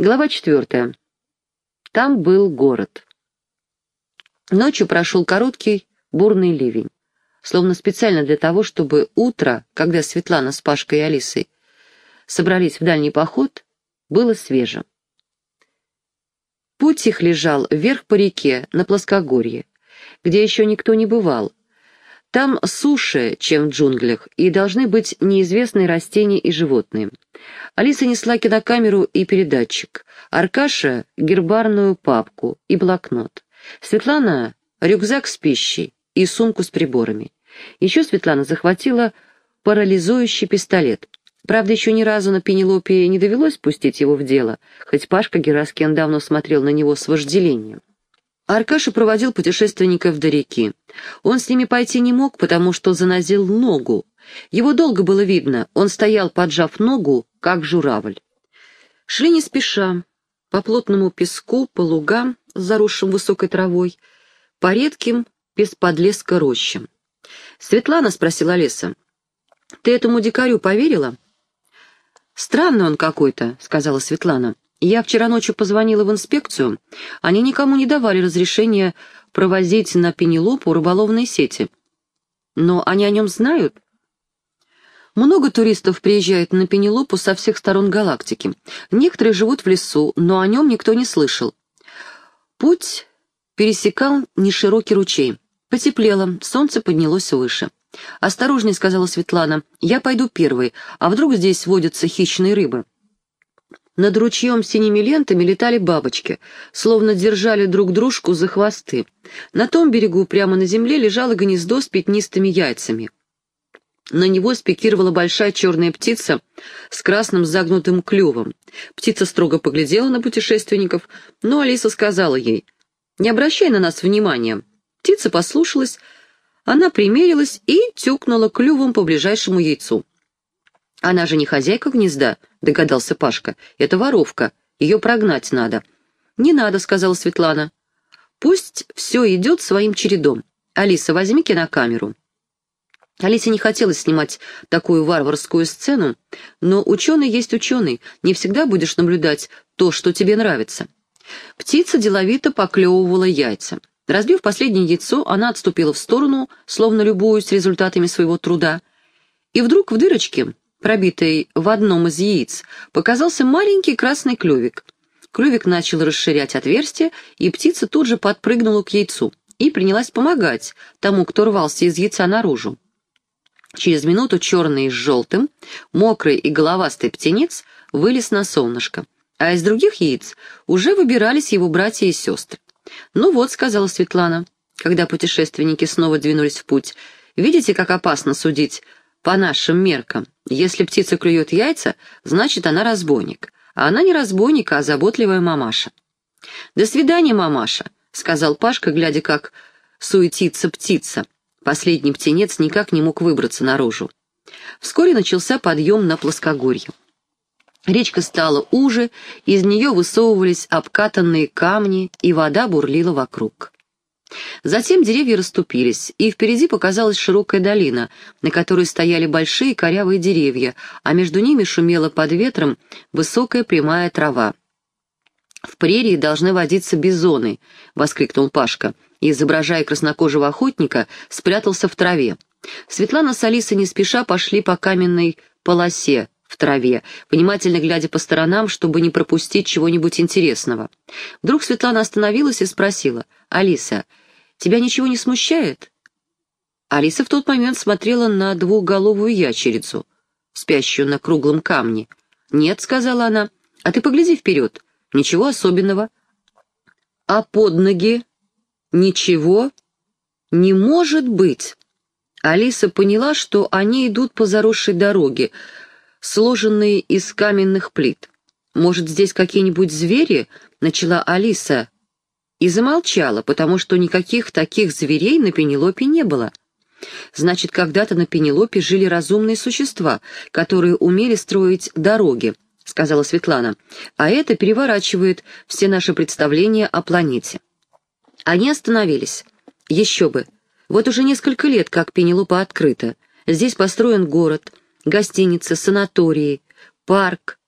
Глава четвертая. Там был город. Ночью прошел короткий, бурный ливень. Словно специально для того, чтобы утро, когда Светлана с Пашкой и Алисой собрались в дальний поход, было свежим. Путь их лежал вверх по реке, на плоскогорье, где еще никто не бывал. Там суше, чем в джунглях, и должны быть неизвестные растения и животные. Алиса несла кинокамеру и передатчик, Аркаша — гербарную папку и блокнот. Светлана — рюкзак с пищей и сумку с приборами. Еще Светлана захватила парализующий пистолет. Правда, еще ни разу на Пенелопе не довелось пустить его в дело, хоть Пашка Гераскен давно смотрел на него с вожделением. Аркаша проводил путешественников до реки. Он с ними пойти не мог, потому что занозил ногу. Его долго было видно, он стоял, поджав ногу, как журавль. Шли не спеша, по плотному песку, по лугам, заросшим высокой травой, по редким, без подлеска рощам. «Светлана?» — спросила Леса. «Ты этому дикарю поверила?» «Странный он какой-то», — сказала Светлана. «Я вчера ночью позвонила в инспекцию. Они никому не давали разрешения провозить на Пенелопу рыболовные сети. Но они о нем знают?» Много туристов приезжает на Пенелопу со всех сторон галактики. Некоторые живут в лесу, но о нем никто не слышал. Путь пересекал неширокий ручей. Потеплело, солнце поднялось выше. «Осторожней», — сказала Светлана, — «я пойду первой, а вдруг здесь водятся хищные рыбы?» Над ручьем синими лентами летали бабочки, словно держали друг дружку за хвосты. На том берегу прямо на земле лежало гнездо с пятнистыми яйцами. На него спикировала большая черная птица с красным загнутым клювом. Птица строго поглядела на путешественников, но Алиса сказала ей, «Не обращай на нас внимания». Птица послушалась, она примерилась и тюкнула клювом по ближайшему яйцу. «Она же не хозяйка гнезда», — догадался Пашка. «Это воровка. Ее прогнать надо». «Не надо», — сказала Светлана. «Пусть все идет своим чередом. Алиса, возьми кинокамеру». Алисе не хотелось снимать такую варварскую сцену, но ученый есть ученый, не всегда будешь наблюдать то, что тебе нравится. Птица деловито поклевывала яйца. Разбив последнее яйцо, она отступила в сторону, словно любуясь результатами своего труда. И вдруг в дырочке, пробитой в одном из яиц, показался маленький красный клювик. Клювик начал расширять отверстие, и птица тут же подпрыгнула к яйцу и принялась помогать тому, кто рвался из яйца наружу. Через минуту черный с желтым, мокрый и головастый птенец вылез на солнышко, а из других яиц уже выбирались его братья и сестры. «Ну вот», — сказала Светлана, когда путешественники снова двинулись в путь, «видите, как опасно судить по нашим меркам? Если птица клюет яйца, значит, она разбойник, а она не разбойник, а заботливая мамаша». «До свидания, мамаша», — сказал Пашка, глядя, как суетится птица. Последний птенец никак не мог выбраться наружу. Вскоре начался подъем на плоскогорье. Речка стала уже, из нее высовывались обкатанные камни, и вода бурлила вокруг. Затем деревья расступились, и впереди показалась широкая долина, на которой стояли большие корявые деревья, а между ними шумела под ветром высокая прямая трава. «В прерии должны водиться бизоны», — воскликнул Пашка и, изображая краснокожего охотника, спрятался в траве. Светлана с Алисой не спеша пошли по каменной полосе в траве, внимательно глядя по сторонам, чтобы не пропустить чего-нибудь интересного. Вдруг Светлана остановилась и спросила, «Алиса, тебя ничего не смущает?» Алиса в тот момент смотрела на двухголовую ящерицу, спящую на круглом камне. «Нет», — сказала она, — «а ты погляди вперед, ничего особенного». «А под ноги «Ничего? Не может быть!» Алиса поняла, что они идут по заросшей дороге, сложенной из каменных плит. «Может, здесь какие-нибудь звери?» — начала Алиса. И замолчала, потому что никаких таких зверей на Пенелопе не было. Значит, когда-то на Пенелопе жили разумные существа, которые умели строить дороги, — сказала Светлана. А это переворачивает все наши представления о планете. Они остановились. Еще бы. Вот уже несколько лет, как Пенелопа открыта. Здесь построен город, гостиница, санатории, парк.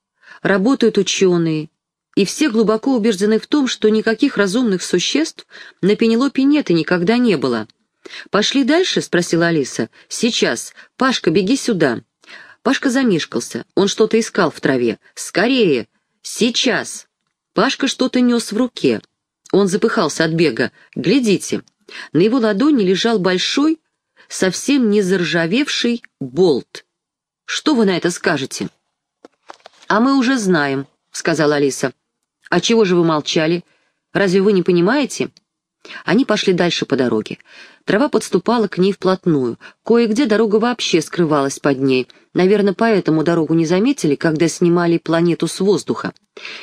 Работают ученые. И все глубоко убеждены в том, что никаких разумных существ на Пенелопе нет и никогда не было. «Пошли дальше?» — спросила Алиса. «Сейчас. Пашка, беги сюда». Пашка замешкался. Он что-то искал в траве. «Скорее! Сейчас!» Пашка что-то нес в руке. Он запыхался от бега. «Глядите!» На его ладони лежал большой, совсем не заржавевший болт. «Что вы на это скажете?» «А мы уже знаем», — сказала Алиса. «А чего же вы молчали? Разве вы не понимаете?» Они пошли дальше по дороге. Трава подступала к ней вплотную. Кое-где дорога вообще скрывалась под ней. Наверное, поэтому дорогу не заметили, когда снимали планету с воздуха.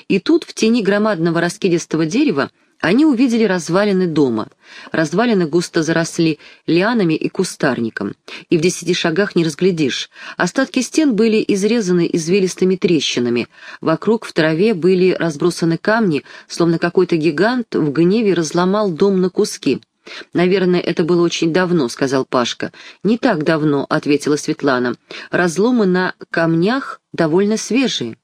И тут, в тени громадного раскидистого дерева, они увидели развалины дома. Развалины густо заросли лианами и кустарником, и в десяти шагах не разглядишь. Остатки стен были изрезаны извилистыми трещинами. Вокруг в траве были разбросаны камни, словно какой-то гигант в гневе разломал дом на куски. «Наверное, это было очень давно», — сказал Пашка. «Не так давно», — ответила Светлана. «Разломы на камнях довольно свежие».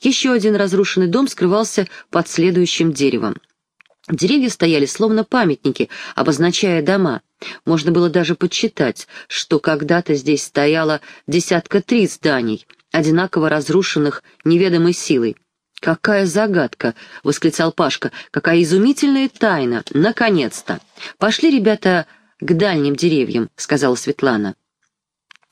Еще один разрушенный дом скрывался под следующим деревом. Деревья стояли словно памятники, обозначая дома. Можно было даже подсчитать, что когда-то здесь стояло десятка три зданий, одинаково разрушенных неведомой силой. «Какая загадка!» — восклицал Пашка. «Какая изумительная тайна! Наконец-то!» «Пошли, ребята, к дальним деревьям», — сказала Светлана.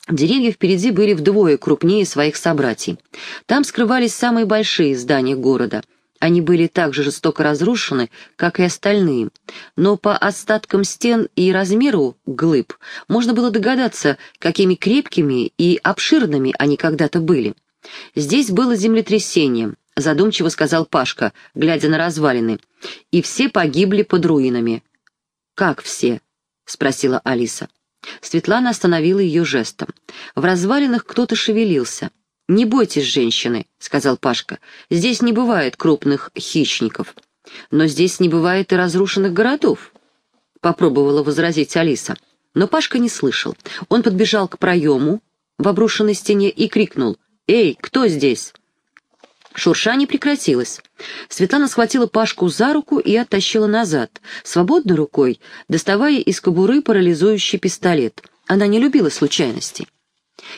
Деревья впереди были вдвое крупнее своих собратьев. Там скрывались самые большие здания города — они были так же жестоко разрушены, как и остальные, но по остаткам стен и размеру глыб можно было догадаться, какими крепкими и обширными они когда-то были. «Здесь было землетрясение», — задумчиво сказал Пашка, глядя на развалины, — «и все погибли под руинами». «Как все?» — спросила Алиса. Светлана остановила ее жестом. В развалинах кто-то шевелился. «Не бойтесь, женщины», — сказал Пашка. «Здесь не бывает крупных хищников. Но здесь не бывает и разрушенных городов», — попробовала возразить Алиса. Но Пашка не слышал. Он подбежал к проему в обрушенной стене и крикнул «Эй, кто здесь?» Шуршание прекратилось. Светлана схватила Пашку за руку и оттащила назад, свободной рукой, доставая из кобуры парализующий пистолет. Она не любила случайностей.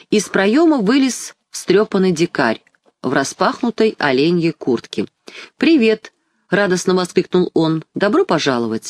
Из проема вылез встрепанный дикарь в распахнутой оленьей куртке. «Привет!» — радостно воскликнул он. «Добро пожаловать!»